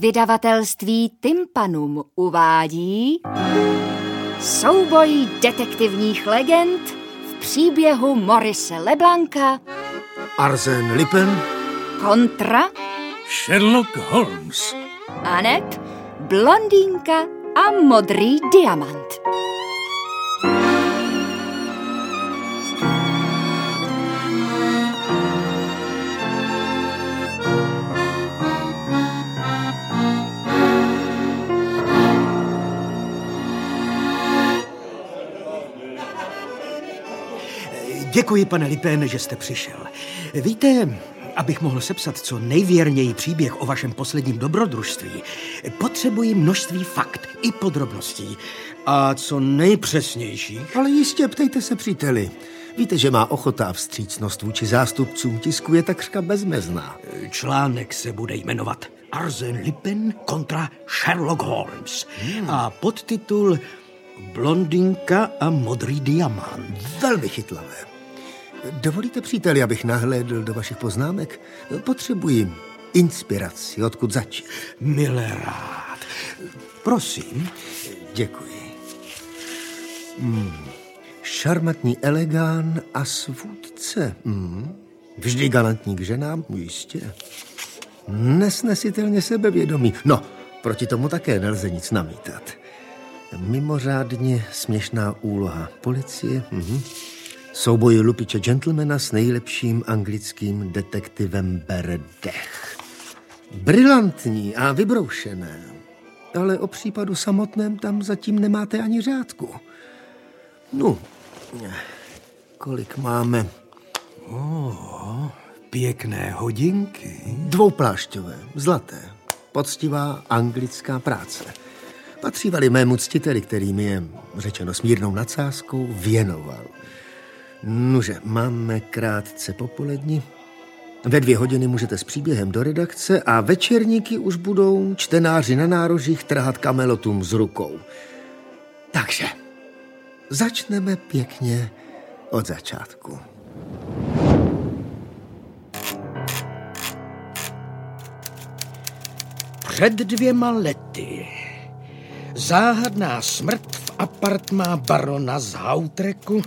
Vydavatelství Tympanum uvádí souboj detektivních legend v příběhu Morise Leblanka Arzen Lipen kontra Sherlock Holmes. Anet, blondýnka a modrý diamant. Děkuji, pane Lipén, že jste přišel. Víte, abych mohl sepsat co nejvěrněji příběh o vašem posledním dobrodružství, potřebuji množství fakt i podrobností. A co nejpřesnějších. Ale jistě, ptejte se příteli. Víte, že má ochota a vstřícnost vůči zástupcům tisku je takřka bezmezná. Článek se bude jmenovat Arzen Lipin kontra Sherlock Holmes. Hmm. A podtitul Blondinka a modrý diamant. Velmi chytlavé. Dovolíte, příteli, abych nahlédl do vašich poznámek? Potřebuji inspiraci, odkud začít. Milé rád. Prosím. Děkuji. Hmm. Šarmatní elegán a svůdce. Hmm. Vždy galantní k ženám, jistě. Nesnesitelně sebevědomý. No, proti tomu také nelze nic namítat. Mimořádně směšná úloha policie. Mhm. Souboj lupiče gentlemana s nejlepším anglickým detektivem Beredech. Brilantní a vybroušené. Ale o případu samotném tam zatím nemáte ani řádku. No, kolik máme? Oh, pěkné hodinky. Dvouplášťové, zlaté. Poctivá anglická práce. Patřívali mému ctiteli, který mi je, řečeno smírnou nadsázkou, věnoval. Nuže, máme krátce popolední. Ve dvě hodiny můžete s příběhem do redakce a večerníky už budou čtenáři na nárožích trhat kamelotům z rukou. Takže začneme pěkně od začátku. Před dvěma lety záhadná smrt v apartmá barona z Hautreku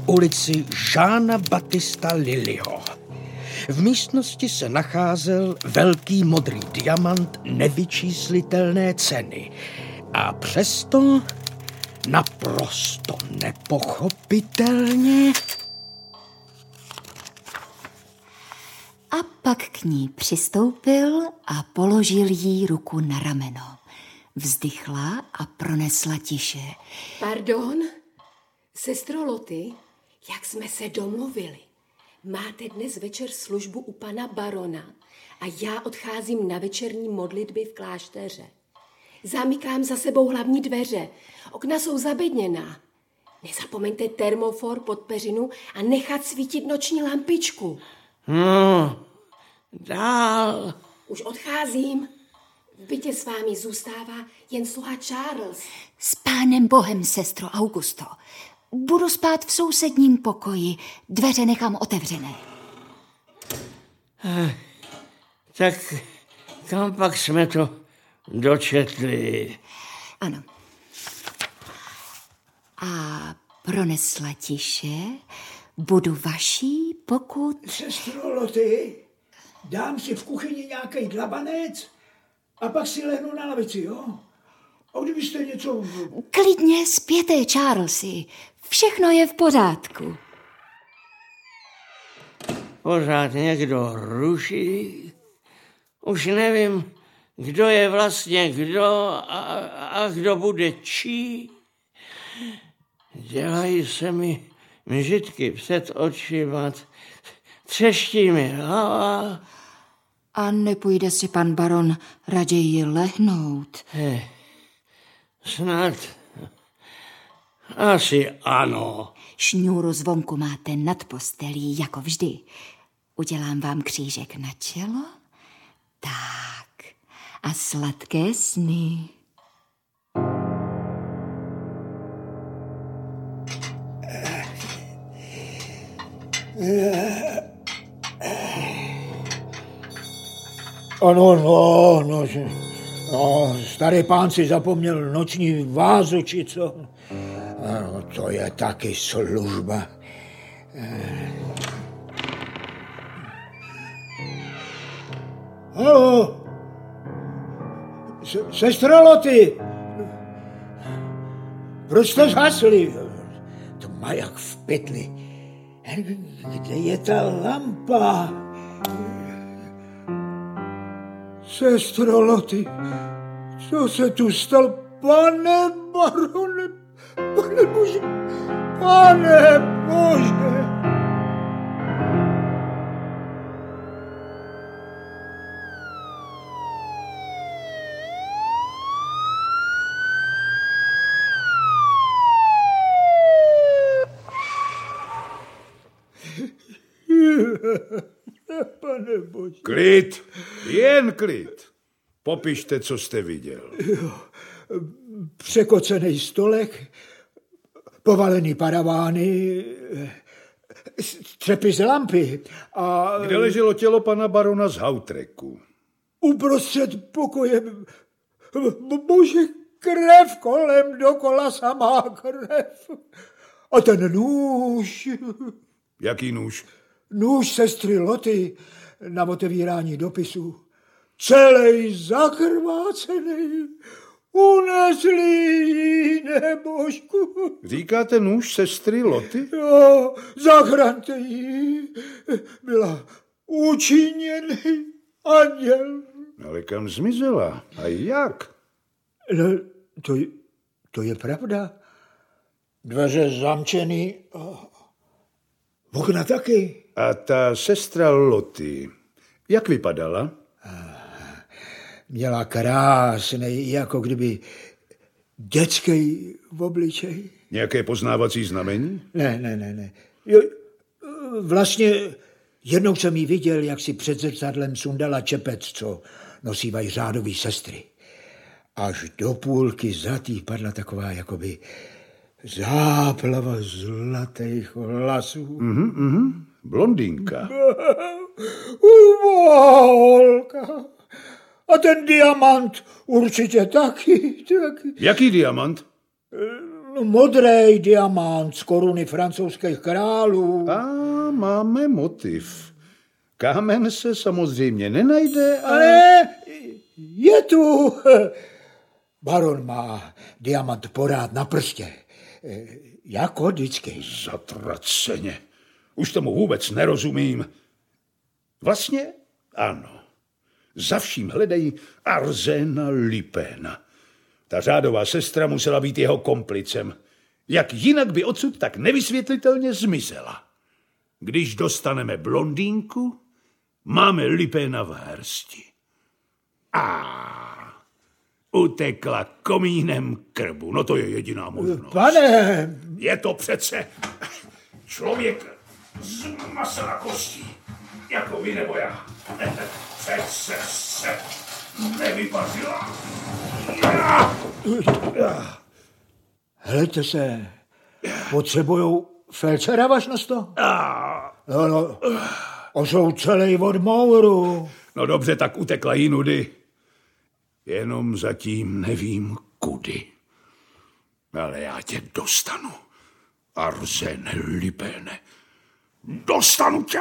v ulici Žána Batista Liliho. V místnosti se nacházel velký modrý diamant nevyčíslitelné ceny. A přesto naprosto nepochopitelně... A pak k ní přistoupil a položil jí ruku na rameno. Vzdychla a pronesla tiše. Pardon, sestro Loty, jak jsme se domluvili. Máte dnes večer službu u pana barona a já odcházím na večerní modlitby v klášteře. Zamykám za sebou hlavní dveře. Okna jsou zabedněná. Nezapomeňte termofor pod peřinu a nechat svítit noční lampičku. No, dál. Už odcházím. V bytě s vámi zůstává jen sluha Charles. S pánem Bohem, sestro Augusto. Budu spát v sousedním pokoji. Dveře nechám otevřené. Tak kam pak jsme to dočetli? Ano. A pronesla tiše, budu vaší, pokud... Sestro Loty, dám si v kuchyni nějaký dlabanec a pak si lehnu na lavici, jo? A kdybyste něco... Klidně zpěte, Charlesy. Všechno je v pořádku. Pořád někdo ruší. Už nevím, kdo je vlastně kdo a, a kdo bude čí. Dělají se mi mžitky před očima, třeští mi hlava. A nepůjde si pan baron raději lehnout? He, snad asi ano. Šňůru zvonku máte nad postelí, jako vždy. Udělám vám křížek na čelo. Tak. A sladké sny. Ano, no, no, že No, starý pán si zapomněl noční vázu, či co? Ano, to je taky služba. Halo? Se- Sestro Loty! Proč jste zhasli? To má jak v pytli. Kde je ta lampa? Sestro Loty, co se tu stalo? Pane barone, pane bože, pane bože. Pane bože. Klid, jen klid. Popište, co jste viděl. překocený stolek, povalený paravány, střepy z lampy a Kde leželo tělo pana barona z Hautreku? uprostřed pokoje, bo- bože, krev kolem dokola, samá krev. A ten nůž, Jaký nůž? nůž sestry Loty na otevírání dopisu, celý zakrvácený, unesli nebožku. Říkáte nůž sestry Loty? Jo, zachraňte ji. Byla učiněný anděl. Ale kam zmizela? A jak? No, to, je- to je pravda. Dveře zamčený. a Okna taky. A ta sestra Loty, jak vypadala? Měla krásný, jako kdyby dětský v obličej. Nějaké poznávací znamení? Ne, ne, ne, ne. Jo, vlastně jednou jsem ji viděl, jak si před zrcadlem sundala čepec, co nosívají řádový sestry. Až do půlky zatý padla taková jakoby záplava zlatých vlasů. Mhm, Blondýnka. Uvolka. A ten diamant určitě taky, taky. Jaký diamant? No, modrý diamant z koruny francouzských králů. A máme motiv. Kámen se samozřejmě nenajde, ale... Ale je tu. Baron má diamant porád na prstě. Eh, Jako vždycky. Zatraceně. Už tomu vůbec nerozumím. Vlastně ano. Za vším hledají Arzena Lipéna. Ta řádová sestra musela být jeho komplicem. Jak jinak by odsud tak nevysvětlitelně zmizela. Když dostaneme blondýnku, máme Lipéna v hrsti. A utekla komínem krbu. No to je jediná možnost. Pane, Je to přece člověk z masa na kostí, jako vy nebo já. Přece se nevypařila. Helejte se. Potřebujou felčera vašnosto? No, no. A jsou celý od mouru. No dobře, tak utekla jinudy. Jenom zatím nevím kudy. Ale já tě dostanu. Arzene Lipene. Dostanu tě!